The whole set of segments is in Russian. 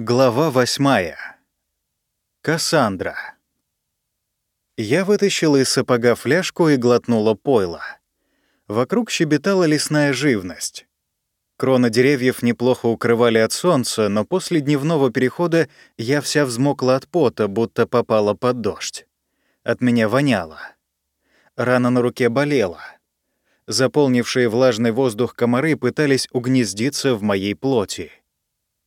Глава восьмая. Кассандра. Я вытащила из сапога фляжку и глотнула пойло. Вокруг щебетала лесная живность. Кроны деревьев неплохо укрывали от солнца, но после дневного перехода я вся взмокла от пота, будто попала под дождь. От меня воняло. Рана на руке болела. Заполнившие влажный воздух комары пытались угнездиться в моей плоти.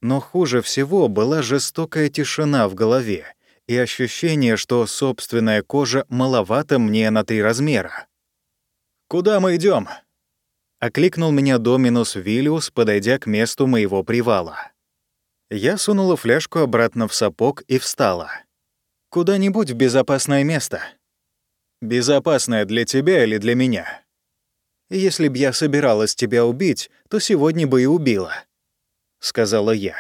Но хуже всего была жестокая тишина в голове и ощущение, что собственная кожа маловато мне на три размера. «Куда мы идем? окликнул меня Доминус Виллиус, подойдя к месту моего привала. Я сунула фляжку обратно в сапог и встала. «Куда-нибудь в безопасное место». «Безопасное для тебя или для меня?» «Если б я собиралась тебя убить, то сегодня бы и убила», — сказала я.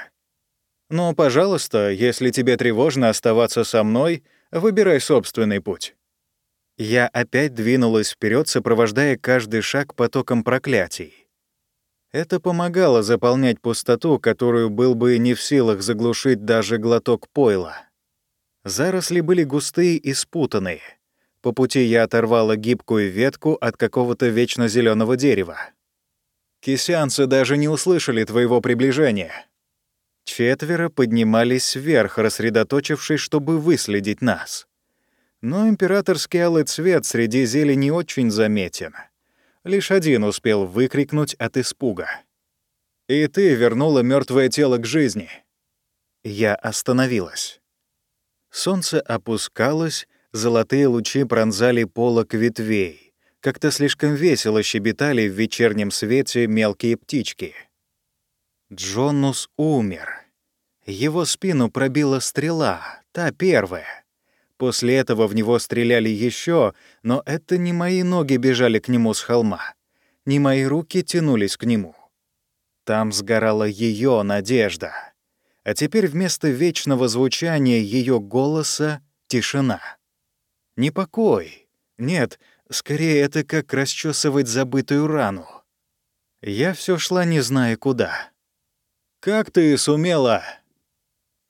«Но, пожалуйста, если тебе тревожно оставаться со мной, выбирай собственный путь». Я опять двинулась вперед, сопровождая каждый шаг потоком проклятий. Это помогало заполнять пустоту, которую был бы не в силах заглушить даже глоток пойла. Заросли были густые и спутанные. По пути я оторвала гибкую ветку от какого-то вечно зеленого дерева. Кисянцы даже не услышали твоего приближения. Четверо поднимались вверх, рассредоточившись, чтобы выследить нас. Но императорский алый цвет среди зелени очень заметен. Лишь один успел выкрикнуть от испуга. «И ты вернула мертвое тело к жизни». Я остановилась. Солнце опускалось, золотые лучи пронзали полок ветвей. Как-то слишком весело щебетали в вечернем свете мелкие птички. Джонус умер. Его спину пробила стрела, та первая. После этого в него стреляли еще, но это не мои ноги бежали к нему с холма, не мои руки тянулись к нему. Там сгорала ее надежда. А теперь вместо вечного звучания ее голоса — тишина. Не покой. Нет, Скорее, это как расчесывать забытую рану. Я все шла, не зная куда. «Как ты сумела?»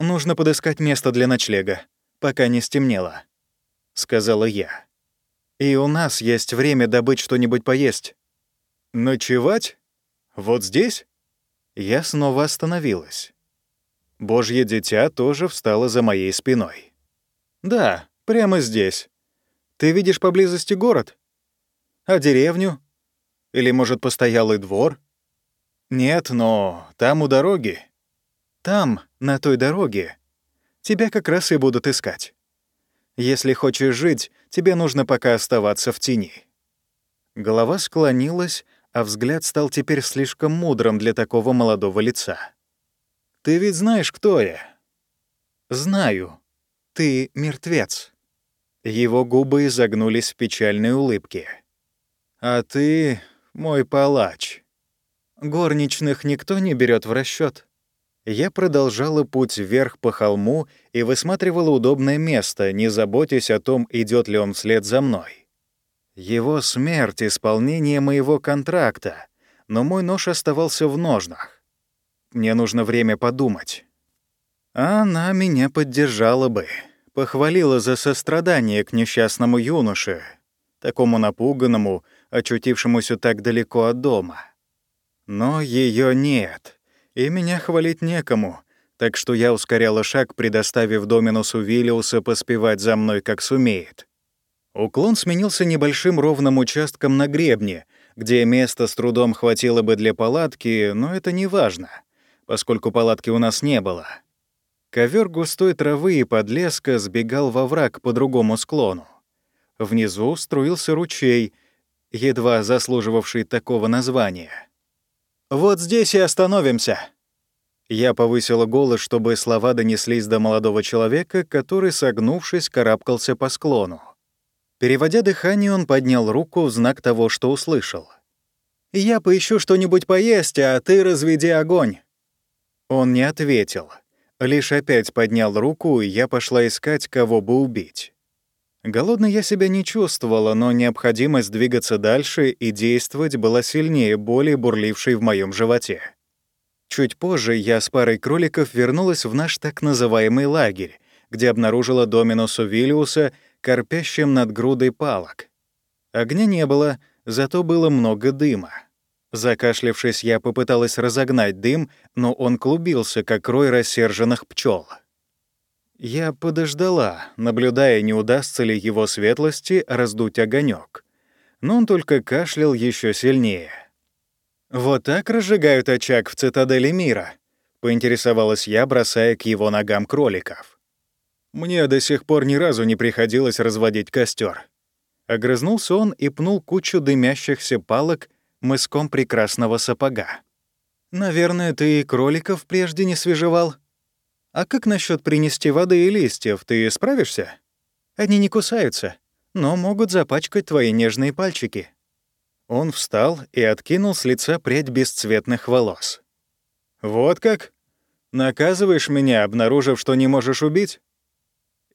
«Нужно подыскать место для ночлега, пока не стемнело», — сказала я. «И у нас есть время добыть что-нибудь поесть». «Ночевать? Вот здесь?» Я снова остановилась. Божье дитя тоже встало за моей спиной. «Да, прямо здесь. Ты видишь поблизости город? А деревню? Или, может, постоялый двор? Нет, но там у дороги. Там, на той дороге, тебя как раз и будут искать. Если хочешь жить, тебе нужно пока оставаться в тени». Голова склонилась, а взгляд стал теперь слишком мудрым для такого молодого лица. «Ты ведь знаешь, кто я?» «Знаю. Ты мертвец». Его губы изогнулись в печальной улыбке. «А ты мой палач. Горничных никто не берет в расчет. Я продолжала путь вверх по холму и высматривала удобное место, не заботясь о том, идет ли он вслед за мной. Его смерть — исполнение моего контракта, но мой нож оставался в ножнах. Мне нужно время подумать. Она меня поддержала бы похвалила за сострадание к несчастному юноше, такому напуганному, очутившемуся так далеко от дома. Но ее нет, и меня хвалить некому, так что я ускоряла шаг, предоставив Доминусу Виллиуса поспевать за мной как сумеет. Уклон сменился небольшим ровным участком на гребне, где места с трудом хватило бы для палатки, но это не важно, поскольку палатки у нас не было. Ковер густой травы и подлеска сбегал во враг по другому склону. Внизу струился ручей, едва заслуживавший такого названия. «Вот здесь и остановимся!» Я повысила голос, чтобы слова донеслись до молодого человека, который, согнувшись, карабкался по склону. Переводя дыхание, он поднял руку в знак того, что услышал. «Я поищу что-нибудь поесть, а ты разведи огонь». Он не ответил. Лишь опять поднял руку, и я пошла искать, кого бы убить. Голодной я себя не чувствовала, но необходимость двигаться дальше и действовать была сильнее боли, бурлившей в моем животе. Чуть позже я с парой кроликов вернулась в наш так называемый лагерь, где обнаружила Доминусу Виллиуса, корпящим над грудой палок. Огня не было, зато было много дыма. Закашлявшись, я попыталась разогнать дым, но он клубился, как рой рассерженных пчел. Я подождала, наблюдая, не удастся ли его светлости раздуть огонек. Но он только кашлял еще сильнее. «Вот так разжигают очаг в цитадели мира», — поинтересовалась я, бросая к его ногам кроликов. «Мне до сих пор ни разу не приходилось разводить костер. Огрызнулся он и пнул кучу дымящихся палок мыском прекрасного сапога. «Наверное, ты и кроликов прежде не свежевал? А как насчет принести воды и листьев, ты справишься? Они не кусаются, но могут запачкать твои нежные пальчики». Он встал и откинул с лица прядь бесцветных волос. «Вот как? Наказываешь меня, обнаружив, что не можешь убить?»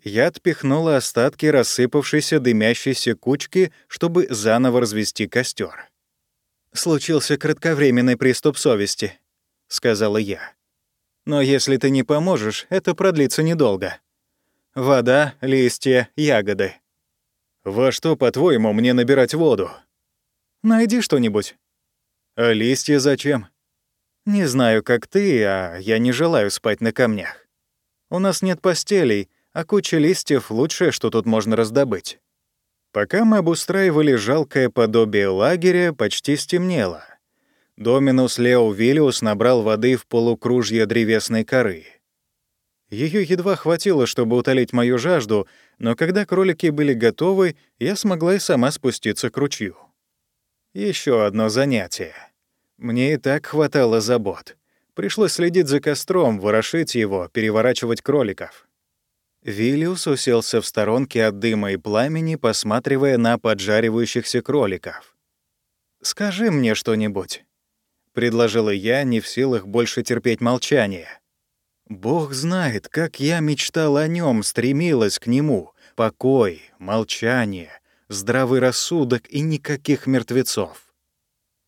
Я отпихнула остатки рассыпавшейся дымящейся кучки, чтобы заново развести костер. «Случился кратковременный приступ совести», — сказала я. «Но если ты не поможешь, это продлится недолго. Вода, листья, ягоды». «Во что, по-твоему, мне набирать воду?» «Найди что-нибудь». «А листья зачем?» «Не знаю, как ты, а я не желаю спать на камнях. У нас нет постелей, а куча листьев — лучшее, что тут можно раздобыть». Пока мы обустраивали жалкое подобие лагеря, почти стемнело. Доминус Лео Виллиус набрал воды в полукружье древесной коры. Ее едва хватило, чтобы утолить мою жажду, но когда кролики были готовы, я смогла и сама спуститься к ручью. Еще одно занятие. Мне и так хватало забот. Пришлось следить за костром, ворошить его, переворачивать кроликов. Виллиус уселся в сторонке от дыма и пламени, посматривая на поджаривающихся кроликов. «Скажи мне что-нибудь», — предложила я, не в силах больше терпеть молчание. Бог знает, как я мечтал о нем, стремилась к нему. Покой, молчание, здравый рассудок и никаких мертвецов.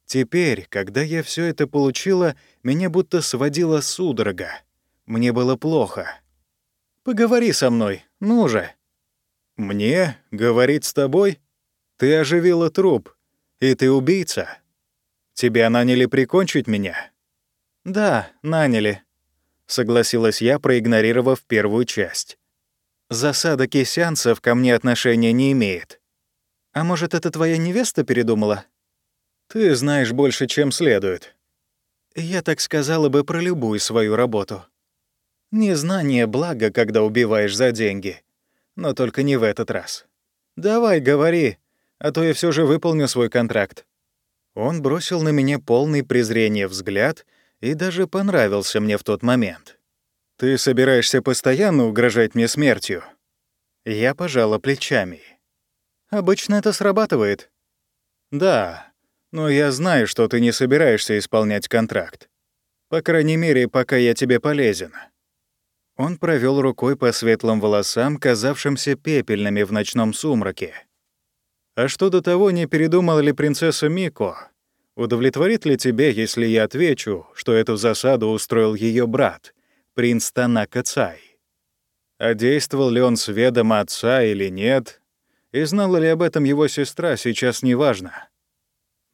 Теперь, когда я все это получила, меня будто сводила судорога. Мне было плохо. Поговори со мной, ну же». «Мне? Говорить с тобой? Ты оживила труп, и ты убийца. Тебя наняли прикончить меня?» «Да, наняли», — согласилась я, проигнорировав первую часть. «Засада кисянцев ко мне отношения не имеет. А может, это твоя невеста передумала?» «Ты знаешь больше, чем следует». «Я так сказала бы про любую свою работу», Незнание — благо, когда убиваешь за деньги. Но только не в этот раз. Давай, говори, а то я все же выполню свой контракт. Он бросил на меня полный презрения взгляд и даже понравился мне в тот момент. «Ты собираешься постоянно угрожать мне смертью?» Я пожала плечами. «Обычно это срабатывает». «Да, но я знаю, что ты не собираешься исполнять контракт. По крайней мере, пока я тебе полезен. Он провел рукой по светлым волосам, казавшимся пепельными в ночном сумраке. «А что до того, не передумала ли принцесса Мико? Удовлетворит ли тебе, если я отвечу, что эту засаду устроил ее брат, принц Танака Цай? А действовал ли он с ведома отца или нет, и знала ли об этом его сестра, сейчас неважно.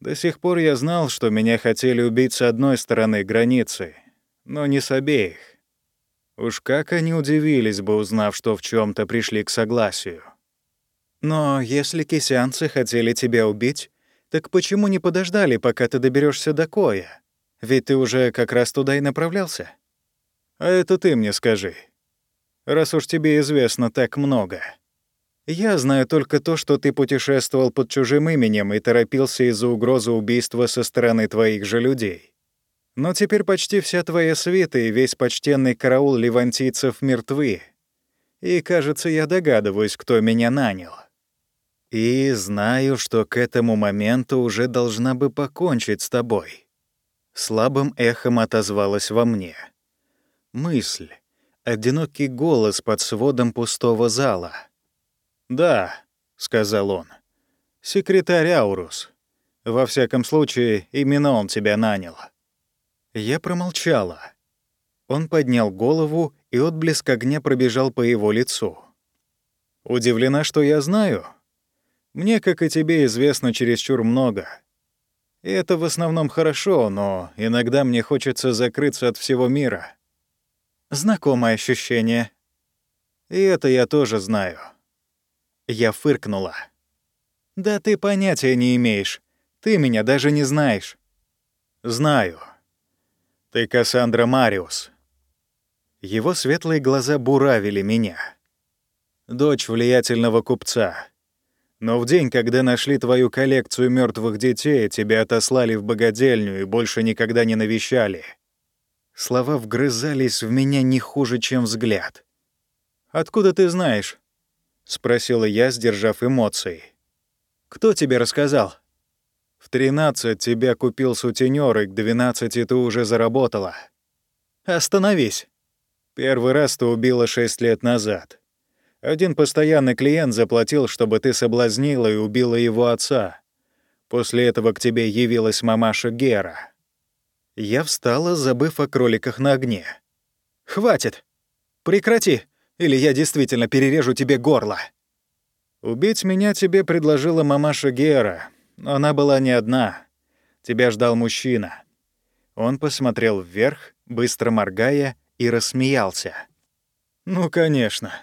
До сих пор я знал, что меня хотели убить с одной стороны границы, но не с обеих. Уж как они удивились бы, узнав, что в чем то пришли к согласию. Но если кисянцы хотели тебя убить, так почему не подождали, пока ты доберешься до Коя? Ведь ты уже как раз туда и направлялся. А это ты мне скажи. Раз уж тебе известно так много. Я знаю только то, что ты путешествовал под чужим именем и торопился из-за угрозы убийства со стороны твоих же людей. Но теперь почти вся твоя свита и весь почтенный караул левантийцев мертвы. И, кажется, я догадываюсь, кто меня нанял. И знаю, что к этому моменту уже должна бы покончить с тобой. Слабым эхом отозвалась во мне. Мысль. Одинокий голос под сводом пустого зала. «Да», — сказал он, — «секретарь Аурус. Во всяком случае, именно он тебя нанял». Я промолчала. Он поднял голову, и отблеск огня пробежал по его лицу. «Удивлена, что я знаю? Мне, как и тебе, известно чересчур много. И это в основном хорошо, но иногда мне хочется закрыться от всего мира. Знакомое ощущение. И это я тоже знаю». Я фыркнула. «Да ты понятия не имеешь. Ты меня даже не знаешь». «Знаю. Ты Кассандра Мариус». Его светлые глаза буравили меня. «Дочь влиятельного купца. Но в день, когда нашли твою коллекцию мертвых детей, тебя отослали в богадельню и больше никогда не навещали». Слова вгрызались в меня не хуже, чем взгляд. «Откуда ты знаешь?» — спросила я, сдержав эмоции. «Кто тебе рассказал?» В 13 тебя купил сутенёр, и к 12 ты уже заработала. Остановись. Первый раз ты убила 6 лет назад. Один постоянный клиент заплатил, чтобы ты соблазнила и убила его отца. После этого к тебе явилась мамаша Гера. Я встала, забыв о кроликах на огне. «Хватит! Прекрати, или я действительно перережу тебе горло!» Убить меня тебе предложила мамаша Гера, она была не одна. Тебя ждал мужчина. Он посмотрел вверх, быстро моргая, и рассмеялся. «Ну, конечно.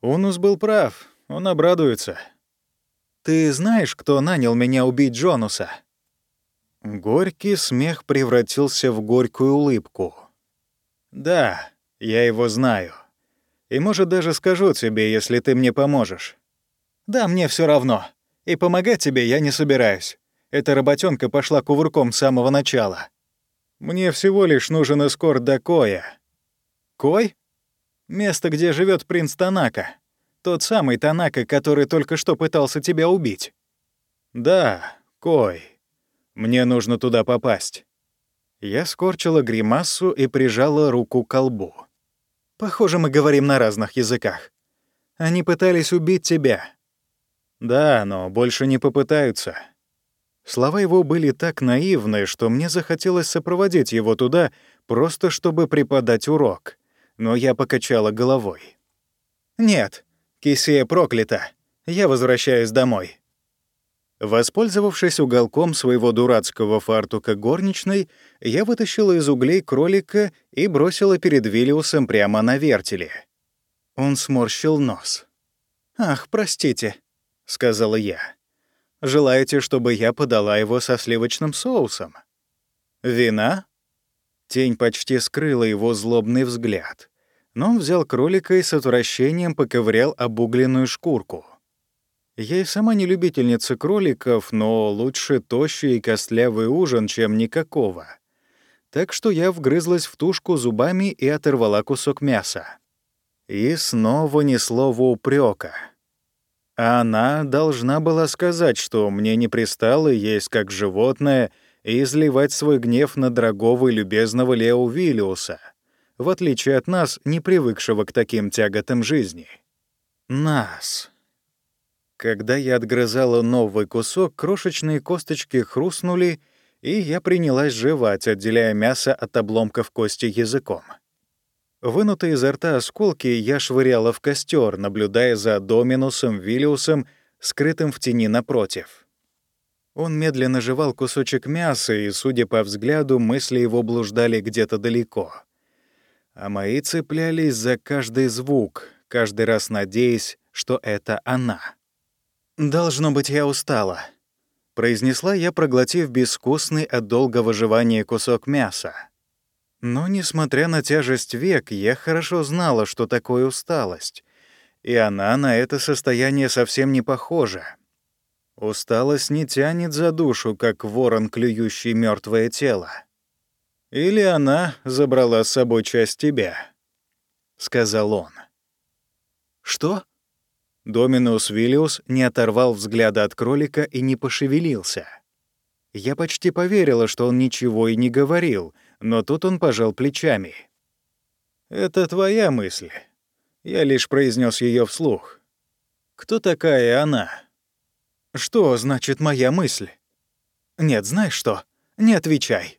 Унус был прав, он обрадуется. Ты знаешь, кто нанял меня убить Джонуса?» Горький смех превратился в горькую улыбку. «Да, я его знаю. И, может, даже скажу тебе, если ты мне поможешь». «Да, мне все равно. И помогать тебе я не собираюсь. Эта работенка пошла кувырком с самого начала. Мне всего лишь нужен эскорт до Коя. Кой? Место, где живет принц Танака. Тот самый Танака, который только что пытался тебя убить. Да, Кой. Мне нужно туда попасть. Я скорчила гримасу и прижала руку к колбу. Похоже, мы говорим на разных языках. Они пытались убить тебя. Да, но больше не попытаются. Слова его были так наивны, что мне захотелось сопроводить его туда, просто чтобы преподать урок. Но я покачала головой. «Нет, Кисея проклята. Я возвращаюсь домой». Воспользовавшись уголком своего дурацкого фартука горничной, я вытащила из углей кролика и бросила перед Виллиусом прямо на вертеле. Он сморщил нос. «Ах, простите», — сказала я. «Желаете, чтобы я подала его со сливочным соусом?» «Вина?» Тень почти скрыла его злобный взгляд, но он взял кролика и с отвращением поковырял обугленную шкурку. Я и сама не любительница кроликов, но лучше тощий и костлявый ужин, чем никакого. Так что я вгрызлась в тушку зубами и оторвала кусок мяса. И снова ни слова упрека. А она должна была сказать, что мне не пристало есть как животное и изливать свой гнев на дорогого и любезного Лео Виллиуса, в отличие от нас, не привыкшего к таким тяготам жизни. Нас. Когда я отгрызала новый кусок, крошечные косточки хрустнули, и я принялась жевать, отделяя мясо от обломков кости языком. Вынутые изо рта осколки я швыряла в костер, наблюдая за Доминусом Виллиусом, скрытым в тени напротив. Он медленно жевал кусочек мяса, и, судя по взгляду, мысли его блуждали где-то далеко. А мои цеплялись за каждый звук, каждый раз надеясь, что это она. «Должно быть, я устала», — произнесла я, проглотив безвкусный от долгого жевания кусок мяса. Но, несмотря на тяжесть век, я хорошо знала, что такое усталость, и она на это состояние совсем не похожа. Усталость не тянет за душу, как ворон, клюющий мертвое тело. Или она забрала с собой часть тебя, — сказал он. Что? Доминус Виллиус не оторвал взгляда от кролика и не пошевелился. Я почти поверила, что он ничего и не говорил — но тут он пожал плечами. «Это твоя мысль. Я лишь произнес ее вслух. Кто такая она?» «Что значит моя мысль?» «Нет, знаешь что? Не отвечай».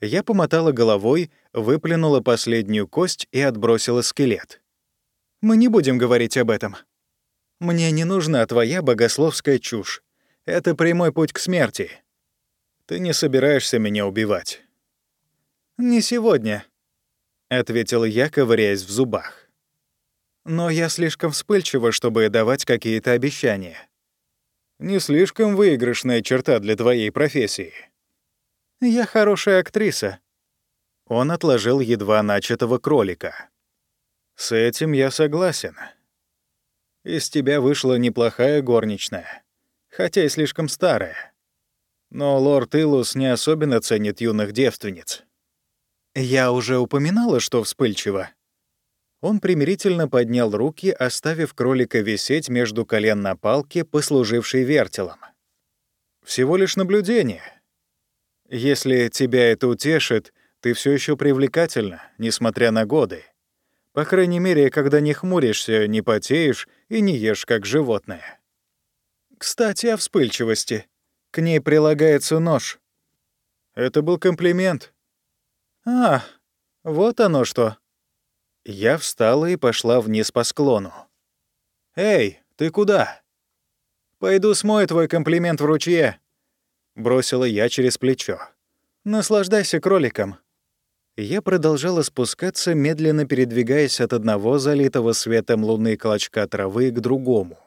Я помотала головой, выплюнула последнюю кость и отбросила скелет. «Мы не будем говорить об этом. Мне не нужна твоя богословская чушь. Это прямой путь к смерти. Ты не собираешься меня убивать». «Не сегодня», — ответил я, ковыряясь в зубах. «Но я слишком вспыльчива, чтобы давать какие-то обещания». «Не слишком выигрышная черта для твоей профессии», я хорошая актриса». Он отложил едва начатого кролика. «С этим я согласен. Из тебя вышла неплохая горничная, хотя и слишком старая. Но лорд Илус не особенно ценит юных девственниц». «Я уже упоминала, что вспыльчиво». Он примирительно поднял руки, оставив кролика висеть между колен на палке, послужившей вертелом. «Всего лишь наблюдение. Если тебя это утешит, ты все еще привлекательна, несмотря на годы. По крайней мере, когда не хмуришься, не потеешь и не ешь как животное. Кстати, о вспыльчивости. К ней прилагается нож. Это был комплимент. А, вот оно что. Я встала и пошла вниз по склону. «Эй, ты куда?» «Пойду смою твой комплимент в ручье», — бросила я через плечо. «Наслаждайся кроликом». Я продолжала спускаться, медленно передвигаясь от одного залитого светом луны клочка травы к другому.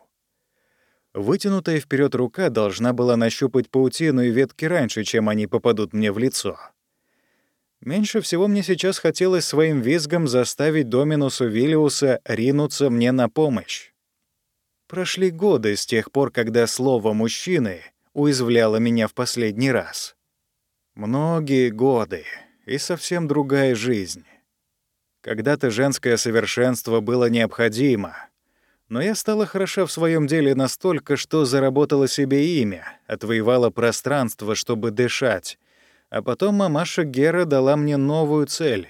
Вытянутая вперед рука должна была нащупать паутину и ветки раньше, чем они попадут мне в лицо. Меньше всего мне сейчас хотелось своим визгом заставить Доминусу Виллиуса ринуться мне на помощь. Прошли годы с тех пор, когда слово «мужчины» уязвляла меня в последний раз. Многие годы и совсем другая жизнь. Когда-то женское совершенство было необходимо, но я стала хороша в своем деле настолько, что заработала себе имя, отвоевала пространство, чтобы дышать, а потом мамаша Гера дала мне новую цель.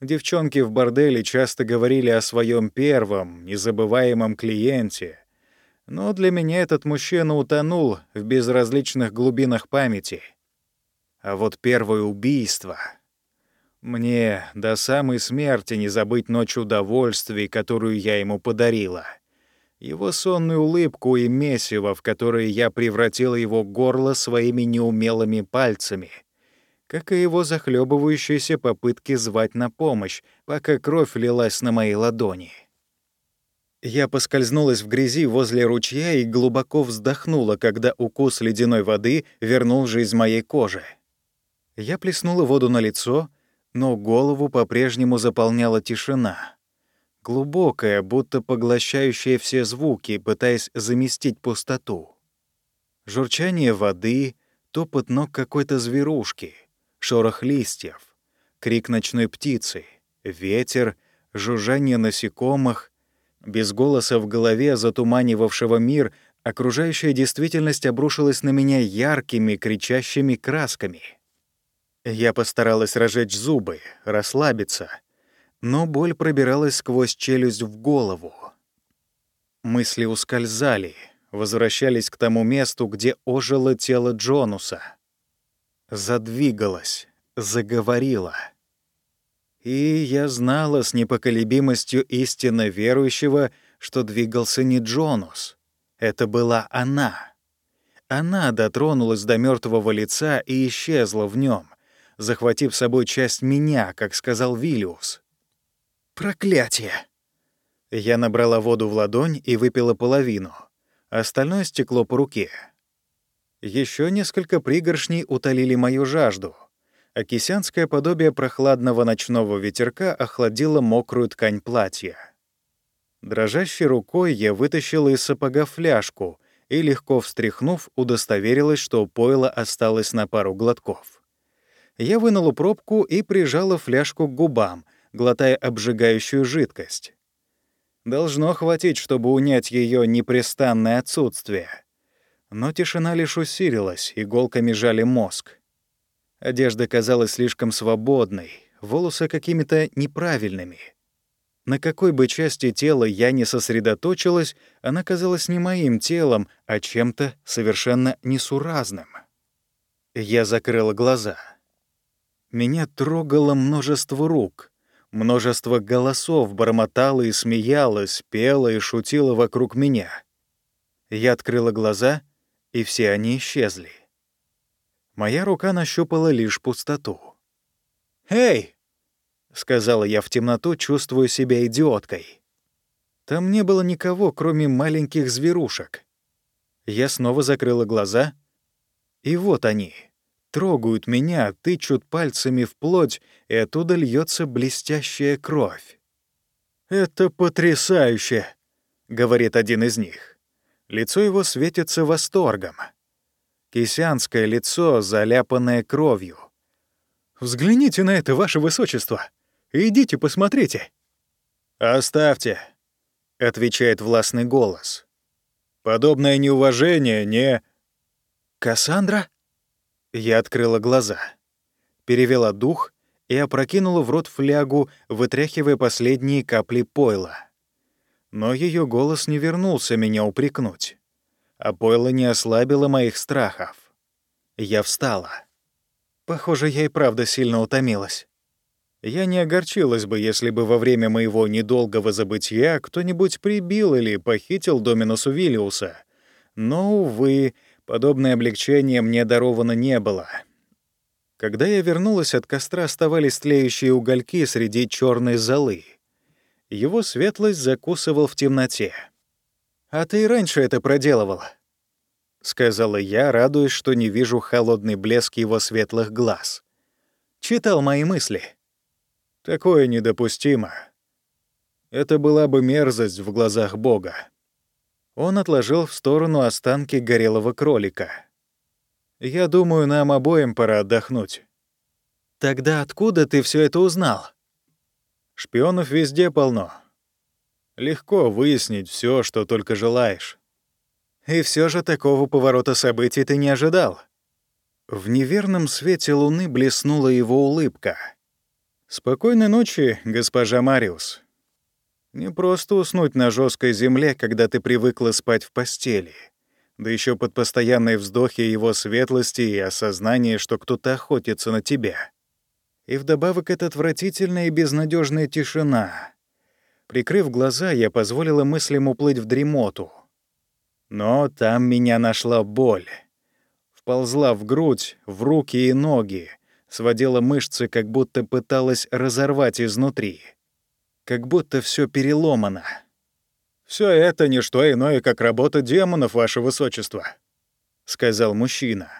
Девчонки в борделе часто говорили о своем первом, незабываемом клиенте, но для меня этот мужчина утонул в безразличных глубинах памяти. А вот первое убийство... Мне до самой смерти не забыть ночь удовольствий, которую я ему подарила. Его сонную улыбку и месиво, в которое я превратила его горло своими неумелыми пальцами, как и его захлебывающиеся попытки звать на помощь, пока кровь лилась на моей ладони. Я поскользнулась в грязи возле ручья и глубоко вздохнула, когда укус ледяной воды вернул жизнь моей кожи. Я плеснула воду на лицо, но голову по-прежнему заполняла тишина. Глубокая, будто поглощающая все звуки, пытаясь заместить пустоту. Журчание воды, топот ног какой-то зверушки, шорох листьев, крик ночной птицы, ветер, жужжание насекомых — без голоса в голове, затуманивавшего мир, окружающая действительность обрушилась на меня яркими, кричащими красками. Я постаралась разжечь зубы, расслабиться, но боль пробиралась сквозь челюсть в голову. Мысли ускользали, возвращались к тому месту, где ожило тело Джонуса. Задвигалась, заговорила — и я знала с непоколебимостью истинно верующего, что двигался не Джонус. Это была она. Она дотронулась до мертвого лица и исчезла в нем, захватив с собой часть меня, как сказал Виллиус. «Проклятие!» Я набрала воду в ладонь и выпила половину. Остальное стекло по руке. Еще несколько пригоршней утолили мою жажду — а кисянское подобие прохладного ночного ветерка охладило мокрую ткань платья. Дрожащей рукой я вытащила из сапога фляжку и, легко встряхнув, удостоверилась, что пойло осталось на пару глотков. Я вынула пробку и прижала фляжку к губам, глотая обжигающую жидкость. Должно хватить, чтобы унять ее непрестанное отсутствие. Но тишина лишь усилилась, иголками жали мозг. Одежда казалась слишком свободной, волосы какими-то неправильными. На какой бы части тела я не сосредоточилась, она казалась не моим телом, а чем-то совершенно несуразным. Я закрыла глаза. Меня трогало множество рук, множество голосов бормотало и смеялось, пело и шутило вокруг меня. Я открыла глаза, и все они исчезли. Моя рука нащупала лишь пустоту. «Эй!» — сказала я в темноту, чувствуя себя идиоткой. Там не было никого, кроме маленьких зверушек. Я снова закрыла глаза, и вот они. Трогают меня, тычут пальцами в плоть, и оттуда льется блестящая кровь. «Это потрясающе!» — говорит один из них. Лицо его светится восторгом. Кисянское лицо, заляпанное кровью. «Взгляните на это, ваше высочество! Идите, посмотрите!» «Оставьте!» — отвечает властный голос. «Подобное неуважение не...» «Кассандра?» Я открыла глаза, перевела дух и опрокинула в рот флягу, вытряхивая последние капли пойла. Но ее голос не вернулся меня упрекнуть, а пойло не ослабило моих страхов. Я встала. Похоже, я и правда сильно утомилась. Я не огорчилась бы, если бы во время моего недолгого забытия кто-нибудь прибил или похитил Доминусу Виллиуса. Но, увы, подобное облегчение мне даровано не было. Когда я вернулась от костра, оставались тлеющие угольки среди черной золы. Его светлость закусывал в темноте. «А ты и раньше это проделывала», — сказала я, радуясь, что не вижу холодный блеск его светлых глаз. «Читал мои мысли». Такое недопустимо. Это была бы мерзость в глазах Бога. Он отложил в сторону останки горелого кролика. «Я думаю, нам обоим пора отдохнуть». «Тогда откуда ты все это узнал?» «Шпионов везде полно. Легко выяснить все, что только желаешь». «И все же такого поворота событий ты не ожидал». В неверном свете луны блеснула его улыбка — «Спокойной ночи, госпожа Мариус. Не просто уснуть на жесткой земле, когда ты привыкла спать в постели, да еще под постоянные вздохи его светлости и осознание, что кто-то охотится на тебя. И вдобавок эта отвратительная и безнадежная тишина. Прикрыв глаза, я позволила мыслям уплыть в дремоту. Но там меня нашла боль. Вползла в грудь, в руки и ноги, сводила мышцы, как будто пыталась разорвать изнутри. Как будто все переломано. Все это не что иное, как работа демонов, ваше высочество», — сказал мужчина.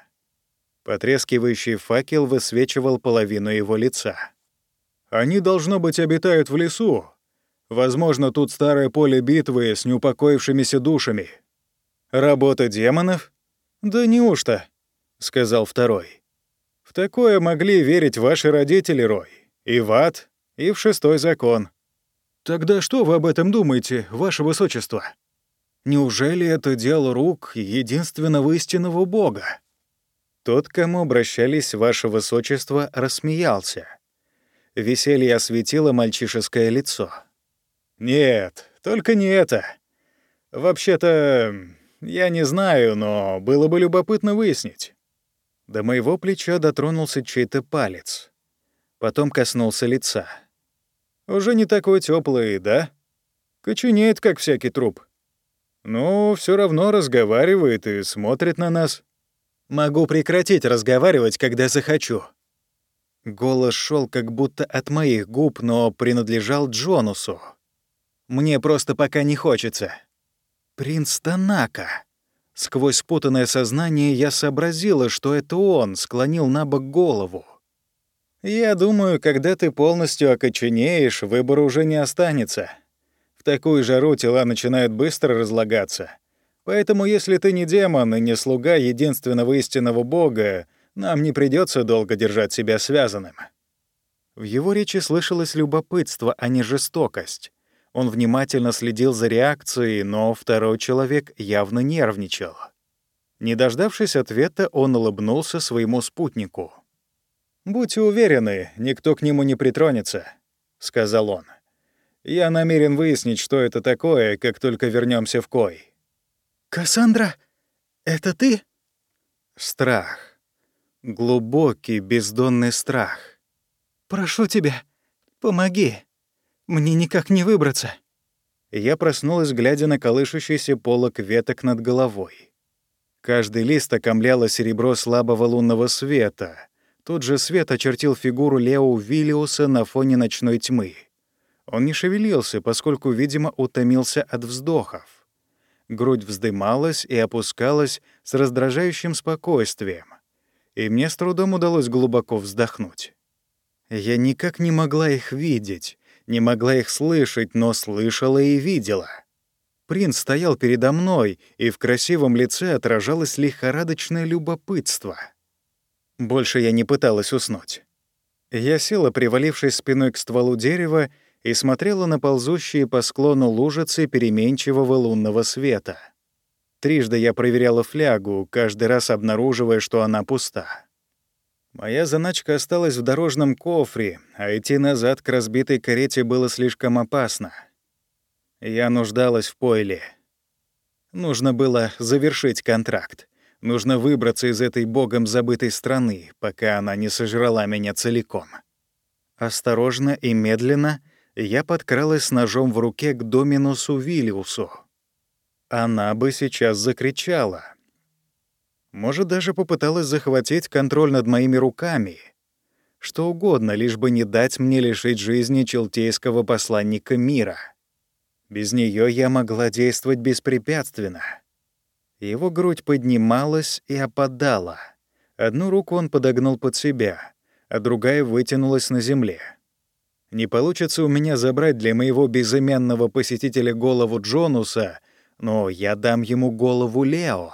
Потрескивающий факел высвечивал половину его лица. «Они, должно быть, обитают в лесу. Возможно, тут старое поле битвы с неупокоившимися душами». «Работа демонов? Да неужто?» — сказал второй. В такое могли верить ваши родители, Рой. И в ад, и в шестой закон. Тогда что вы об этом думаете, ваше высочество? Неужели это дело рук единственного истинного бога? Тот, к кому обращались ваше высочество, рассмеялся. Веселье осветило мальчишеское лицо. «Нет, только не это. Вообще-то, я не знаю, но было бы любопытно выяснить. До моего плеча дотронулся чей-то палец. Потом коснулся лица. Уже не такой теплый, да? Коченеет, как всякий труп. Ну, все равно разговаривает и смотрит на нас. Могу прекратить разговаривать, когда захочу. Голос шел как будто от моих губ, но принадлежал Джонусу. Мне просто пока не хочется. Принц Танака. Сквозь спутанное сознание я сообразила, что это он склонил на бок голову. «Я думаю, когда ты полностью окоченеешь, выбора уже не останется. В такую жару тела начинают быстро разлагаться. Поэтому если ты не демон и не слуга единственного истинного бога, нам не придется долго держать себя связанным». В его речи слышалось любопытство, а не жестокость. Он внимательно следил за реакцией, но второй человек явно нервничал. Не дождавшись ответа, он улыбнулся своему спутнику. «Будьте уверены, никто к нему не притронется», — сказал он. «Я намерен выяснить, что это такое, как только вернемся в Кой». «Кассандра, это ты?» Страх. Глубокий, бездонный страх. «Прошу тебя, помоги. Мне никак не выбраться». Я проснулась, глядя на колышущийся полок веток над головой. Каждый лист окомляло серебро слабого лунного света. Тот же свет очертил фигуру Лео Виллиуса на фоне ночной тьмы. Он не шевелился, поскольку, видимо, утомился от вздохов. Грудь вздымалась и опускалась с раздражающим спокойствием, и мне с трудом удалось глубоко вздохнуть. Я никак не могла их видеть, не могла их слышать, но слышала и видела. Принц стоял передо мной, и в красивом лице отражалось лихорадочное любопытство. Больше я не пыталась уснуть. Я села, привалившись спиной к стволу дерева, и смотрела на ползущие по склону лужицы переменчивого лунного света. Трижды я проверяла флягу, каждый раз обнаруживая, что она пуста. Моя заначка осталась в дорожном кофре, а идти назад к разбитой карете было слишком опасно. Я нуждалась в пойле. Нужно было завершить контракт. Нужно выбраться из этой богом забытой страны, пока она не сожрала меня целиком. Осторожно и медленно я подкралась с ножом в руке к Доминусу Виллиусу. Она бы сейчас закричала — может, даже попыталась захватить контроль над моими руками. Что угодно, лишь бы не дать мне лишить жизни челтейского посланника мира. Без нее я могла действовать беспрепятственно. Его грудь поднималась и опадала. Одну руку он подогнул под себя, а другая вытянулась на земле. Не получится у меня забрать для моего безымянного посетителя голову Джонуса, но я дам ему голову Лео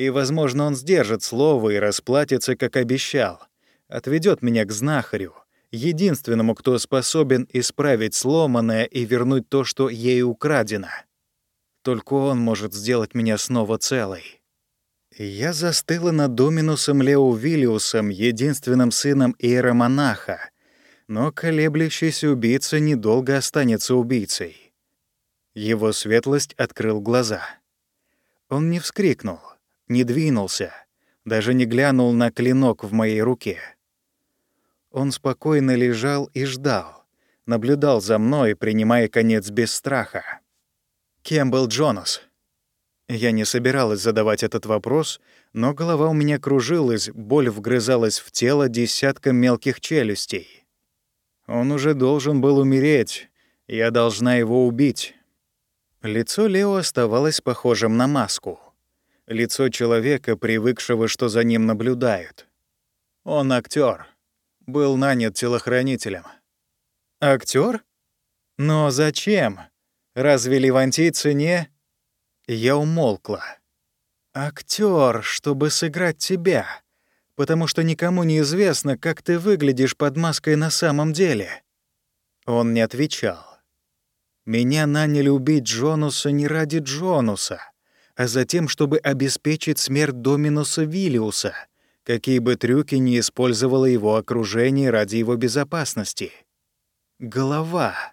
и, возможно, он сдержит слово и расплатится, как обещал. Отведет меня к знахарю, единственному, кто способен исправить сломанное и вернуть то, что ей украдено. Только он может сделать меня снова целой. Я застыла над Доминусом Лео Виллиусом, единственным сыном иеромонаха, но колеблющийся убийца недолго останется убийцей. Его светлость открыл глаза. Он не вскрикнул не двинулся, даже не глянул на клинок в моей руке. Он спокойно лежал и ждал, наблюдал за мной, принимая конец без страха. Кем был Джонас? Я не собиралась задавать этот вопрос, но голова у меня кружилась, боль вгрызалась в тело десятком мелких челюстей. Он уже должен был умереть, я должна его убить. Лицо Лео оставалось похожим на маску — лицо человека, привыкшего, что за ним наблюдают. Он актер, был нанят телохранителем. Актер? Но зачем? Разве левантийцы не... Я умолкла. Актер, чтобы сыграть тебя, потому что никому не известно, как ты выглядишь под маской на самом деле. Он не отвечал. Меня наняли убить Джонуса не ради Джонуса а затем, чтобы обеспечить смерть Доминуса Виллиуса, какие бы трюки ни использовало его окружение ради его безопасности. Голова.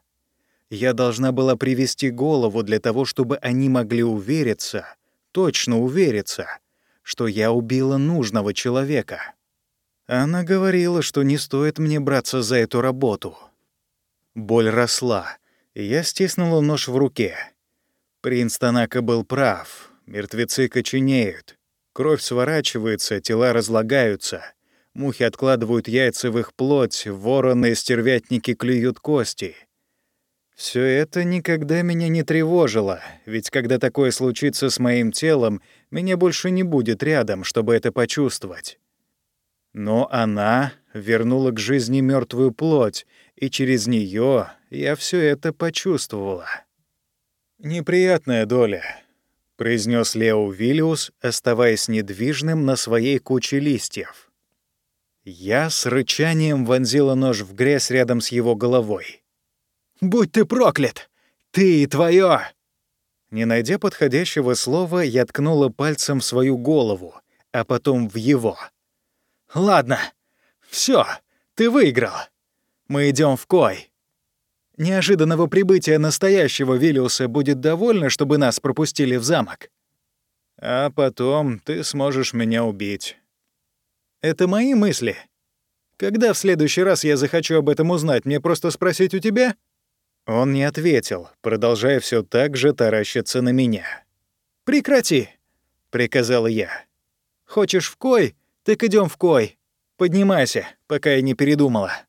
Я должна была привести голову для того, чтобы они могли увериться, точно увериться, что я убила нужного человека. Она говорила, что не стоит мне браться за эту работу. Боль росла, и я стиснула нож в руке. Принц Танака был прав. Мертвецы коченеют. Кровь сворачивается, тела разлагаются. Мухи откладывают яйца в их плоть, вороны и стервятники клюют кости. Все это никогда меня не тревожило, ведь когда такое случится с моим телом, меня больше не будет рядом, чтобы это почувствовать. Но она вернула к жизни мертвую плоть, и через нее я все это почувствовала. Неприятная доля произнес Лео Виллиус, оставаясь недвижным на своей куче листьев. Я с рычанием вонзила нож в грязь рядом с его головой. «Будь ты проклят! Ты и твое!» Не найдя подходящего слова, я ткнула пальцем в свою голову, а потом в его. «Ладно, все, ты выиграл. Мы идем в Кой. Неожиданного прибытия настоящего Виллиуса будет довольно, чтобы нас пропустили в замок. А потом ты сможешь меня убить. Это мои мысли. Когда в следующий раз я захочу об этом узнать, мне просто спросить у тебя?» Он не ответил, продолжая все так же таращиться на меня. «Прекрати!» — приказал я. «Хочешь в кой? Так идем в кой. Поднимайся, пока я не передумала».